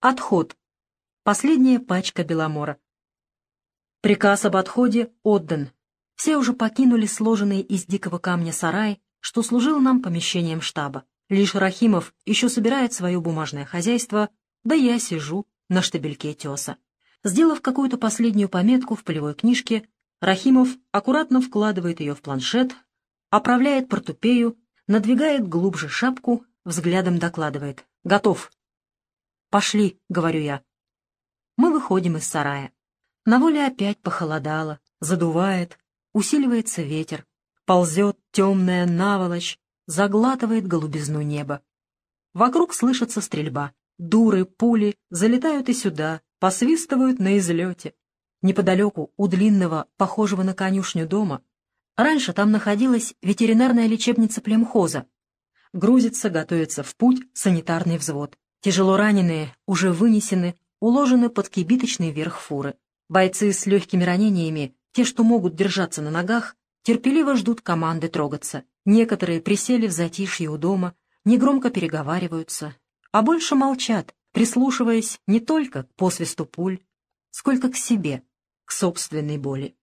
Отход. Последняя пачка Беломора. Приказ об отходе отдан. Все уже покинули сложенный из дикого камня сарай, что служил нам помещением штаба. Лишь Рахимов еще собирает свое бумажное хозяйство, да я сижу на штабельке теса. Сделав какую-то последнюю пометку в полевой книжке, Рахимов аккуратно вкладывает ее в планшет, оправляет портупею, надвигает глубже шапку, взглядом докладывает. «Готов». «Пошли», — говорю я. Мы выходим из сарая. На воле опять похолодало, задувает, усиливается ветер, ползет темная наволочь, заглатывает голубизну неба. Вокруг слышится стрельба. Дуры, пули залетают и сюда, посвистывают на излете. Неподалеку, у длинного, похожего на конюшню дома, раньше там находилась ветеринарная лечебница племхоза. Грузится, готовится в путь санитарный взвод. Тяжело раненые уже вынесены, уложены под кибиточный верх фуры. Бойцы с легкими ранениями, те, что могут держаться на ногах, терпеливо ждут команды трогаться. Некоторые присели в затишье у дома, негромко переговариваются, а больше молчат, прислушиваясь не только к посвисту пуль, сколько к себе, к собственной боли.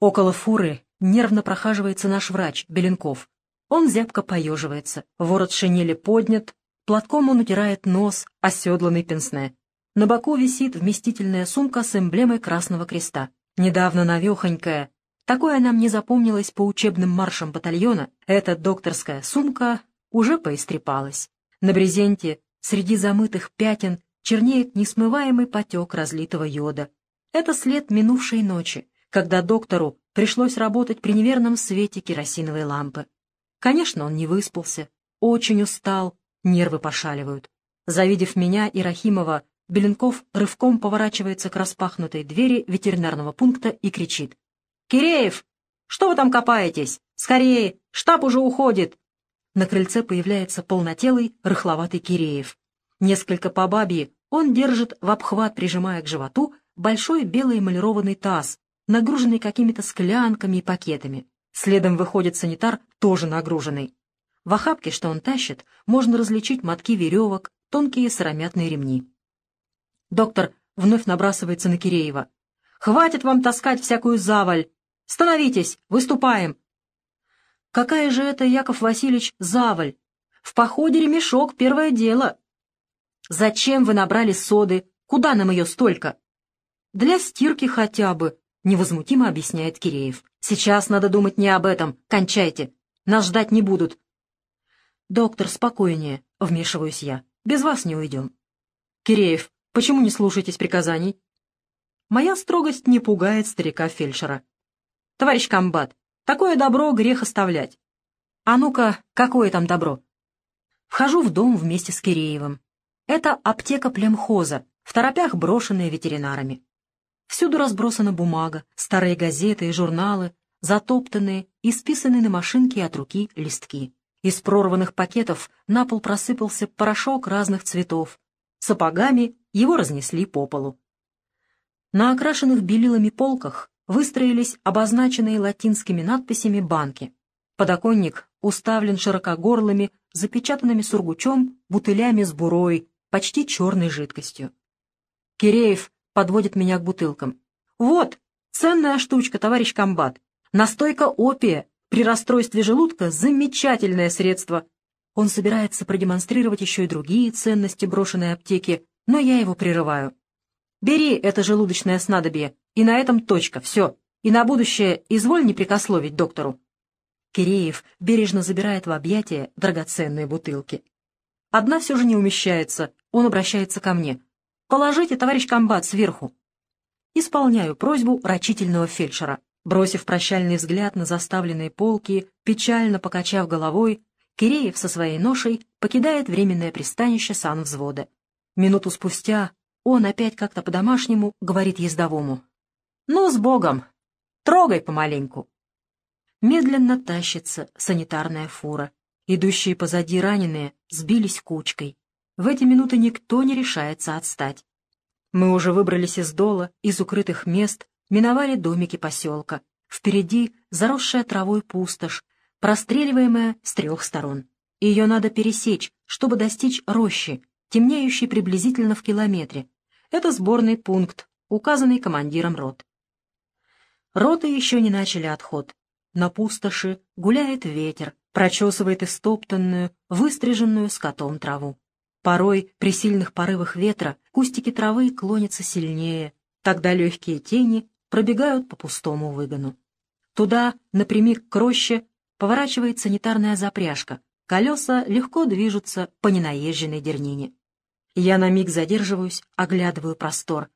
Около фуры нервно прохаживается наш врач, Беленков. Он зябко поеживается, ворот шинели поднят, платком он утирает нос, оседланный пенсне. На боку висит вместительная сумка с эмблемой Красного Креста. Недавно навехонькая, такое нам не запомнилось по учебным маршам батальона, эта докторская сумка уже поистрепалась. На брезенте среди замытых пятен чернеет несмываемый потек разлитого йода. Это след минувшей ночи, когда доктору пришлось работать при неверном свете керосиновой лампы. Конечно, он не выспался, очень устал, нервы пошаливают. Завидев меня и Рахимова, Беленков рывком поворачивается к распахнутой двери ветеринарного пункта и кричит. «Киреев! Что вы там копаетесь? Скорее! Штаб уже уходит!» На крыльце появляется полнотелый, рыхловатый Киреев. Несколько по бабье он держит в обхват, прижимая к животу, большой белый эмалированный таз, нагруженный какими-то склянками и пакетами. Следом выходит санитар, тоже нагруженный. В охапке, что он тащит, можно различить мотки веревок, тонкие сыромятные ремни. Доктор вновь набрасывается на Киреева. «Хватит вам таскать всякую заваль! Становитесь! Выступаем!» «Какая же это, Яков Васильевич, заваль? В походе ремешок — первое дело!» «Зачем вы набрали соды? Куда нам ее столько?» «Для стирки хотя бы», — невозмутимо объясняет Киреев. «Сейчас надо думать не об этом. Кончайте. Нас ждать не будут». «Доктор, спокойнее», — вмешиваюсь я. «Без вас не уйдем». «Киреев, почему не слушаетесь приказаний?» Моя строгость не пугает старика-фельдшера. «Товарищ комбат, такое добро грех оставлять». «А ну-ка, какое там добро?» Вхожу в дом вместе с Киреевым. Это аптека племхоза, в торопях брошенная ветеринарами. Всюду разбросана бумага, старые газеты и журналы, затоптанные и списанные на машинке от руки листки. Из прорванных пакетов на пол просыпался порошок разных цветов. Сапогами его разнесли по полу. На окрашенных белилами полках выстроились обозначенные латинскими надписями банки. Подоконник уставлен широкогорлыми, запечатанными сургучом, бутылями с бурой, почти черной жидкостью. Киреев подводит меня к бутылкам. «Вот, ценная штучка, товарищ комбат. Настойка опия. При расстройстве желудка замечательное средство». Он собирается продемонстрировать еще и другие ценности брошенной аптеки, но я его прерываю. «Бери это желудочное снадобье, и на этом точка, все. И на будущее изволь не прикословить доктору». Киреев бережно забирает в объятия драгоценные бутылки. Одна все же не умещается, он обращается ко мне. «Положите, товарищ комбат, сверху». Исполняю просьбу рачительного фельдшера. Бросив прощальный взгляд на заставленные полки, печально покачав головой, Киреев со своей ношей покидает временное пристанище санвзвода. Минуту спустя он опять как-то по-домашнему говорит ездовому. «Ну, с Богом! Трогай помаленьку!» Медленно тащится санитарная фура. Идущие позади раненые сбились кучкой. В эти минуты никто не решается отстать. Мы уже выбрались из дола, из укрытых мест, миновали домики поселка. Впереди заросшая травой пустошь, простреливаемая с трех сторон. Ее надо пересечь, чтобы достичь рощи, темнеющий приблизительно в километре. Это сборный пункт, указанный командиром рот. Роты еще не начали отход. На пустоши гуляет ветер, прочесывает истоптанную, выстриженную скотом траву. Порой при сильных порывах ветра кустики травы клонятся сильнее, тогда легкие тени пробегают по пустому выгону. Туда, напрямик к роще, поворачивает санитарная запряжка. Колеса легко движутся по ненаезженной дернине. Я на миг задерживаюсь, оглядываю простор.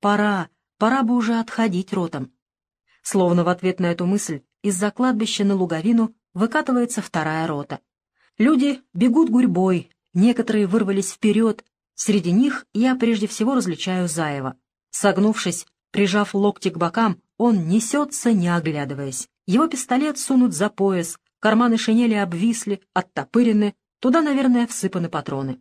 Пора, пора бы уже отходить ротом. Словно в ответ на эту мысль из-за кладбища на луговину выкатывается вторая рота. Люди бегут гурьбой, некоторые вырвались вперед. Среди них я прежде всего различаю Заева. Согнувшись, прижав локти к бокам, он несется, не оглядываясь. Его пистолет сунут за пояс, карманы шинели обвисли, оттопырены, туда, наверное, всыпаны патроны.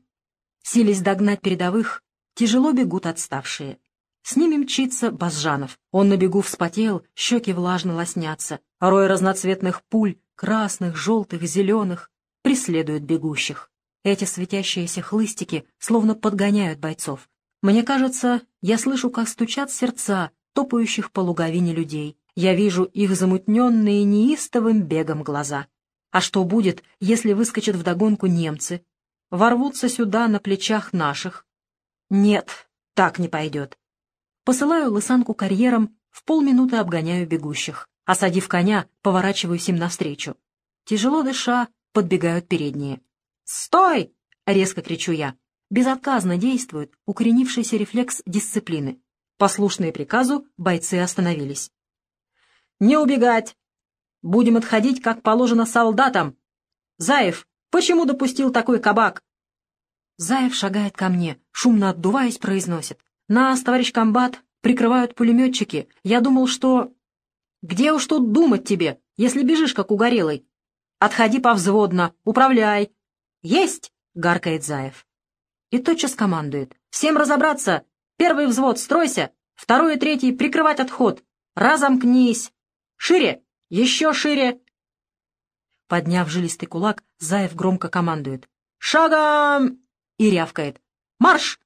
Сились догнать передовых, тяжело бегут отставшие. С ними мчится Базжанов. Он на бегу вспотел, щеки влажно лоснятся. Рой разноцветных пуль, красных, желтых, зеленых, преследуют бегущих. Эти светящиеся хлыстики словно подгоняют бойцов. Мне кажется, я слышу, как стучат сердца топающих по луговине людей. Я вижу их замутненные неистовым бегом глаза. А что будет, если выскочат вдогонку немцы? Ворвутся сюда на плечах наших? Нет, так не пойдет. Посылаю лысанку карьером, в полминуты обгоняю бегущих. Осадив коня, поворачиваюсь им навстречу. Тяжело дыша, подбегают передние. «Стой!» — резко кричу я. Безотказно действует укоренившийся рефлекс дисциплины. Послушные приказу, бойцы остановились. «Не убегать! Будем отходить, как положено, солдатам! Заев, почему допустил такой кабак?» Заев шагает ко мне, шумно отдуваясь, произносит. Нас, товарищ комбат, прикрывают пулеметчики. Я думал, что... Где уж тут думать тебе, если бежишь, как угорелый? Отходи повзводно, управляй. Есть! — гаркает Заев. И тотчас командует. Всем разобраться! Первый взвод, стройся! Второй и третий прикрывать отход! Разомкнись! Шире! Еще шире! Подняв жилистый кулак, Заев громко командует. «Шагом!» и рявкает. «Марш!»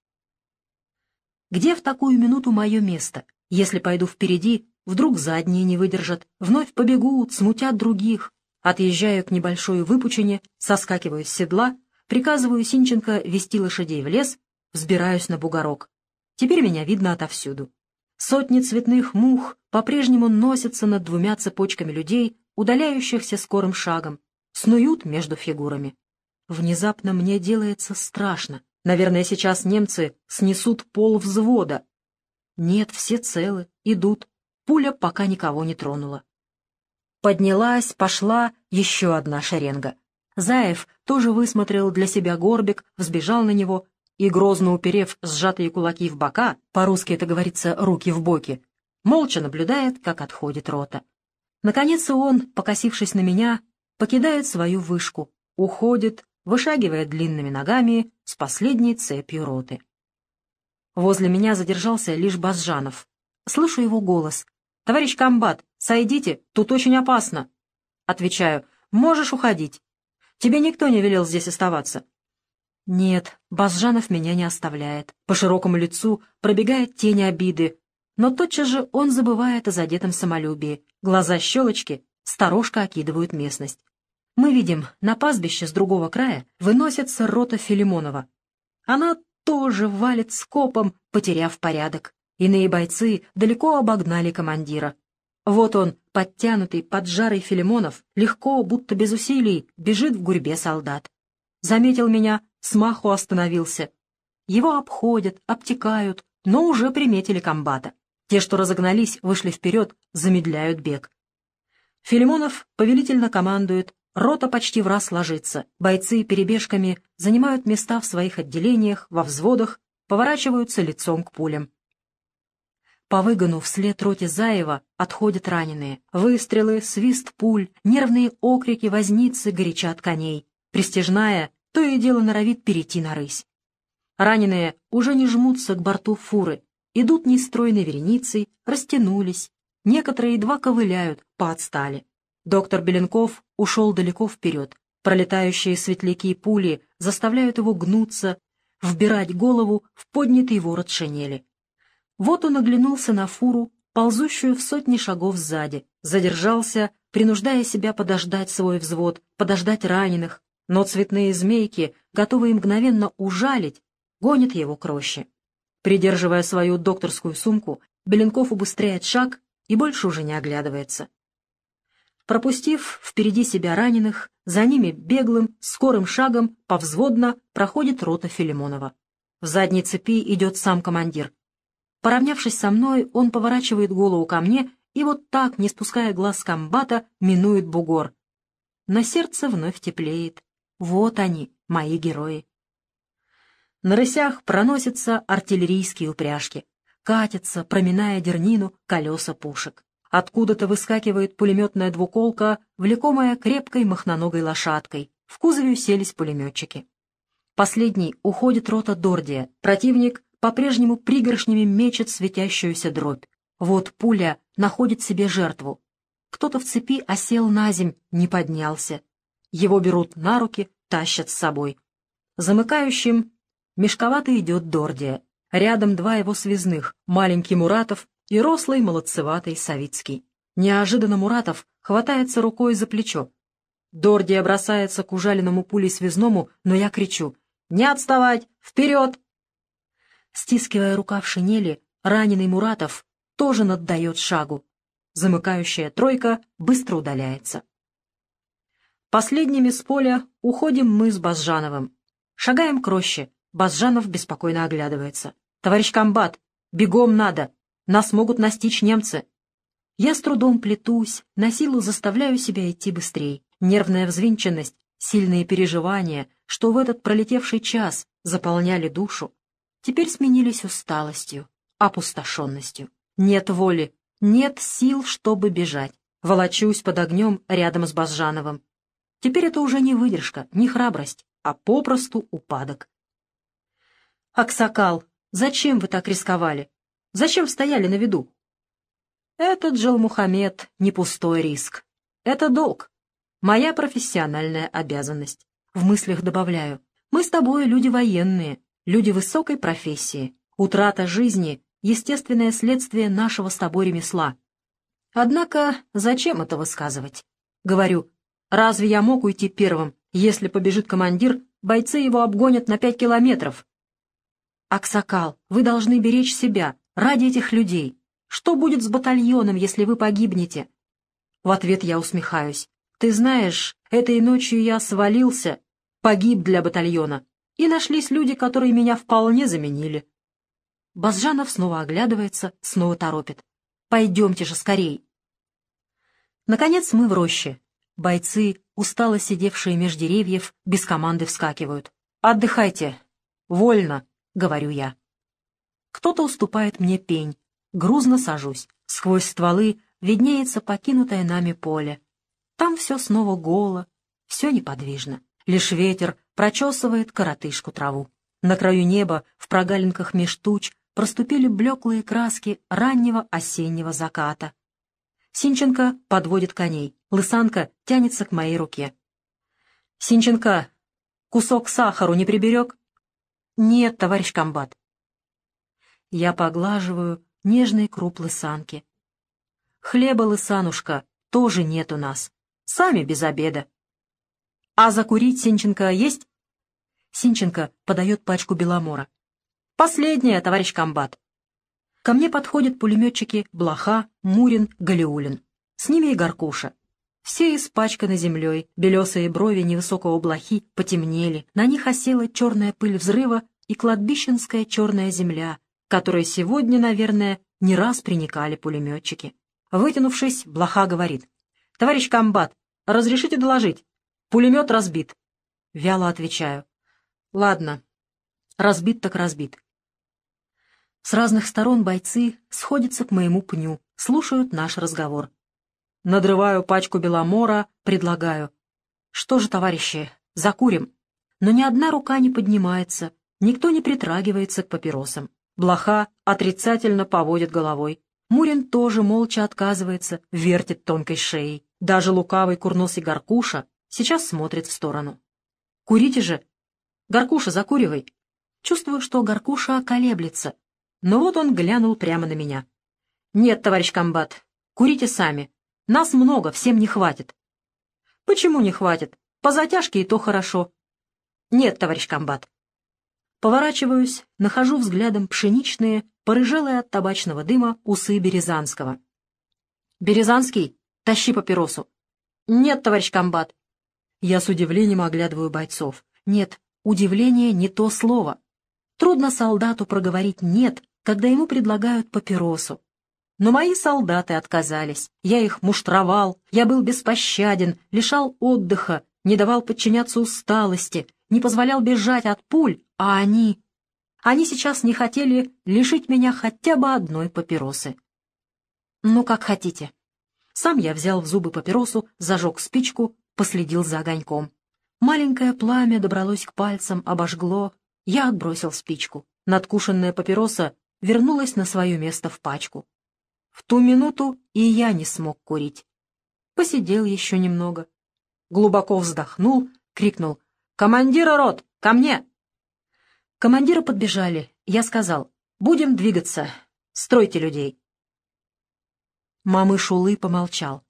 Где в такую минуту мое место? Если пойду впереди, вдруг задние не выдержат, вновь побегут, смутят других. Отъезжаю к небольшой выпучине, соскакиваю с седла, приказываю Синченко вести лошадей в лес, взбираюсь на бугорок. Теперь меня видно отовсюду. Сотни цветных мух по-прежнему носятся над двумя цепочками людей, удаляющихся скорым шагом, снуют между фигурами. Внезапно мне делается страшно. Наверное, сейчас немцы снесут пол взвода. Нет, все целы, идут. Пуля пока никого не тронула. Поднялась, пошла еще одна шеренга. Заев тоже высмотрел для себя горбик, взбежал на него и, грозно уперев сжатые кулаки в бока, по-русски это говорится «руки в боки», молча наблюдает, как отходит рота. Наконец он, покосившись на меня, покидает свою вышку, уходит, вышагивая длинными ногами с последней цепью роты. Возле меня задержался лишь Базжанов. Слышу его голос. «Товарищ комбат, сойдите, тут очень опасно». Отвечаю, «Можешь уходить. Тебе никто не велел здесь оставаться». Нет, Базжанов меня не оставляет. По широкому лицу пробегает тень обиды, но тотчас же он забывает о задетом самолюбии. Глаза щелочки сторожка окидывают местность. Мы видим, на пастбище с другого края выносится рота Филимонова. Она тоже валит скопом, потеряв порядок. Иные бойцы далеко обогнали командира. Вот он, подтянутый, поджарый Филимонов, легко, будто без усилий, бежит в гурьбе солдат. Заметил меня, смаху остановился. Его обходят, обтекают, но уже приметили комбата. Те, что разогнались, вышли вперед, замедляют бег. Филимонов повелительно командует, Рота почти в раз ложится. Бойцы перебежками занимают места в своих отделениях, во взводах, поворачиваются лицом к пулям. По выгону вслед роте Заева отходят раненые. Выстрелы, свист пуль, нервные окрики возницы горячат коней. Пристежная то и дело норовит перейти на рысь. Раненые уже не жмутся к борту фуры, идут нестройной вереницей, растянулись. Некоторые едва ковыляют, поотстали. Доктор Беленков ушел далеко вперед. Пролетающие светляки пули заставляют его гнуться, вбирать голову в поднятый ворот шинели. Вот он оглянулся на фуру, ползущую в сотни шагов сзади, задержался, принуждая себя подождать свой взвод, подождать раненых, но цветные змейки, готовые мгновенно ужалить, гонят его к роще. Придерживая свою докторскую сумку, Беленков убыстряет шаг и больше уже не оглядывается. Пропустив впереди себя раненых, за ними беглым, скорым шагом повзводно проходит рота Филимонова. В задней цепи идет сам командир. Поравнявшись со мной, он поворачивает голову ко мне и вот так, не спуская глаз с комбата, минует бугор. На сердце вновь теплеет. Вот они, мои герои. На рысях проносятся артиллерийские упряжки. Катятся, проминая дернину, колеса пушек. Откуда-то выскакивает пулеметная двуколка, влекомая крепкой махноногой лошадкой. В кузове уселись пулеметчики. Последний уходит рота Дордия. Противник по-прежнему пригоршнями мечет светящуюся дробь. Вот пуля находит себе жертву. Кто-то в цепи осел на земь, не поднялся. Его берут на руки, тащат с собой. Замыкающим мешковато идет Дордия. Рядом два его связных, маленький Муратов и рослый молодцеватый Савицкий. Неожиданно Муратов хватается рукой за плечо. Дордия бросается к ужаленному пулей связному, но я кричу «Не отставать! Вперед!» Стискивая рука в шинели, раненый Муратов тоже наддает шагу. Замыкающая тройка быстро удаляется. Последними с поля уходим мы с Базжановым. Шагаем к роще. Базжанов беспокойно оглядывается. «Товарищ комбат, бегом надо! Нас могут настичь немцы!» Я с трудом плетусь, на силу заставляю себя идти быстрее. Нервная взвинченность, сильные переживания, что в этот пролетевший час заполняли душу, теперь сменились усталостью, опустошенностью. Нет воли, нет сил, чтобы бежать. Волочусь под огнем рядом с Базжановым. Теперь это уже не выдержка, не храбрость, а попросту упадок. «Аксакал, зачем вы так рисковали? Зачем стояли на виду?» «Этот Джалмухамед не пустой риск. Это долг. Моя профессиональная обязанность. В мыслях добавляю. Мы с тобой люди военные, люди высокой профессии. Утрата жизни — естественное следствие нашего с тобой ремесла. Однако зачем это высказывать? Говорю, разве я мог уйти первым, если побежит командир, бойцы его обгонят на пять километров, «Аксакал, вы должны беречь себя ради этих людей. Что будет с батальоном, если вы погибнете?» В ответ я усмехаюсь. «Ты знаешь, этой ночью я свалился, погиб для батальона, и нашлись люди, которые меня вполне заменили». Базжанов снова оглядывается, снова торопит. «Пойдемте же скорей!» Наконец мы в роще. Бойцы, устало сидевшие меж деревьев, без команды вскакивают. «Отдыхайте! Вольно!» говорю я. Кто-то уступает мне пень. Грузно сажусь. Сквозь стволы виднеется покинутое нами поле. Там все снова голо, все неподвижно. Лишь ветер прочесывает коротышку траву. На краю неба, в прогалинках меж туч, проступили блеклые краски раннего осеннего заката. Синченко подводит коней. Лысанка тянется к моей руке. «Синченко, кусок сахару не приберег?» «Нет, товарищ комбат». Я поглаживаю нежные круп лысанки. Хлеба, лысанушка, тоже нет у нас. Сами без обеда. А закурить Синченко есть? Синченко подает пачку беломора. Последняя, товарищ комбат. Ко мне подходят пулеметчики Блоха, Мурин, Галиулин. С ними и Горкуша. Все испачканы землей, белесые брови невысокого блохи потемнели, на них осела черная пыль взрыва и кладбищенская черная земля, которой сегодня, наверное, не раз приникали пулеметчики. Вытянувшись, блоха говорит. «Товарищ комбат, разрешите доложить? Пулемет разбит». Вяло отвечаю. «Ладно, разбит так разбит». С разных сторон бойцы сходятся к моему пню, слушают наш разговор. Надрываю пачку беломора, предлагаю. Что же, товарищи, закурим? Но ни одна рука не поднимается, никто не притрагивается к папиросам. Блоха отрицательно поводит головой. Мурин тоже молча отказывается, вертит тонкой шеей. Даже лукавый курносый Горкуша сейчас смотрит в сторону. «Курите же! Горкуша, закуривай!» Чувствую, что Горкуша колеблется. Но вот он глянул прямо на меня. «Нет, товарищ комбат, курите сами. Нас много, всем не хватит». «Почему не хватит? По затяжке и то хорошо». «Нет, товарищ комбат». Поворачиваюсь, нахожу взглядом пшеничные, порыжелые от табачного дыма усы Березанского. «Березанский, тащи папиросу». «Нет, товарищ комбат». Я с удивлением оглядываю бойцов. Нет, удивление не то слово. Трудно солдату проговорить «нет», когда ему предлагают папиросу. Но мои солдаты отказались. Я их муштровал, я был беспощаден, лишал отдыха, не давал подчиняться усталости, не позволял бежать от пуль, а они... Они сейчас не хотели лишить меня хотя бы одной папиросы. Ну, как хотите. Сам я взял в зубы папиросу, зажег спичку, последил за огоньком. Маленькое пламя добралось к пальцам, обожгло. Я отбросил спичку. Надкушенная папироса вернулась на свое место в пачку. В ту минуту и я не смог курить. Посидел еще немного. Глубоко вздохнул, крикнул «Командира рот, ко мне!» Командиры подбежали. Я сказал «Будем двигаться. Стройте людей». Мамыш Улы помолчал.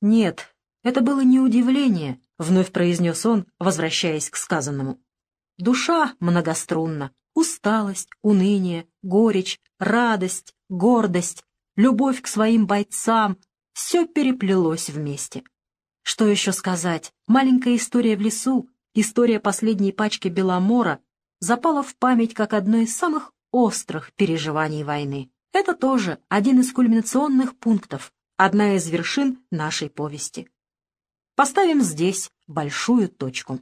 «Нет, это было не удивление», — вновь произнес он, возвращаясь к сказанному. «Душа многострунна. Усталость, уныние, горечь, радость, гордость, любовь к своим бойцам — все переплелось вместе. Что еще сказать? Маленькая история в лесу, история последней пачки Беломора запала в память как одно из самых острых переживаний войны. Это тоже один из кульминационных пунктов, одна из вершин нашей повести. Поставим здесь большую точку.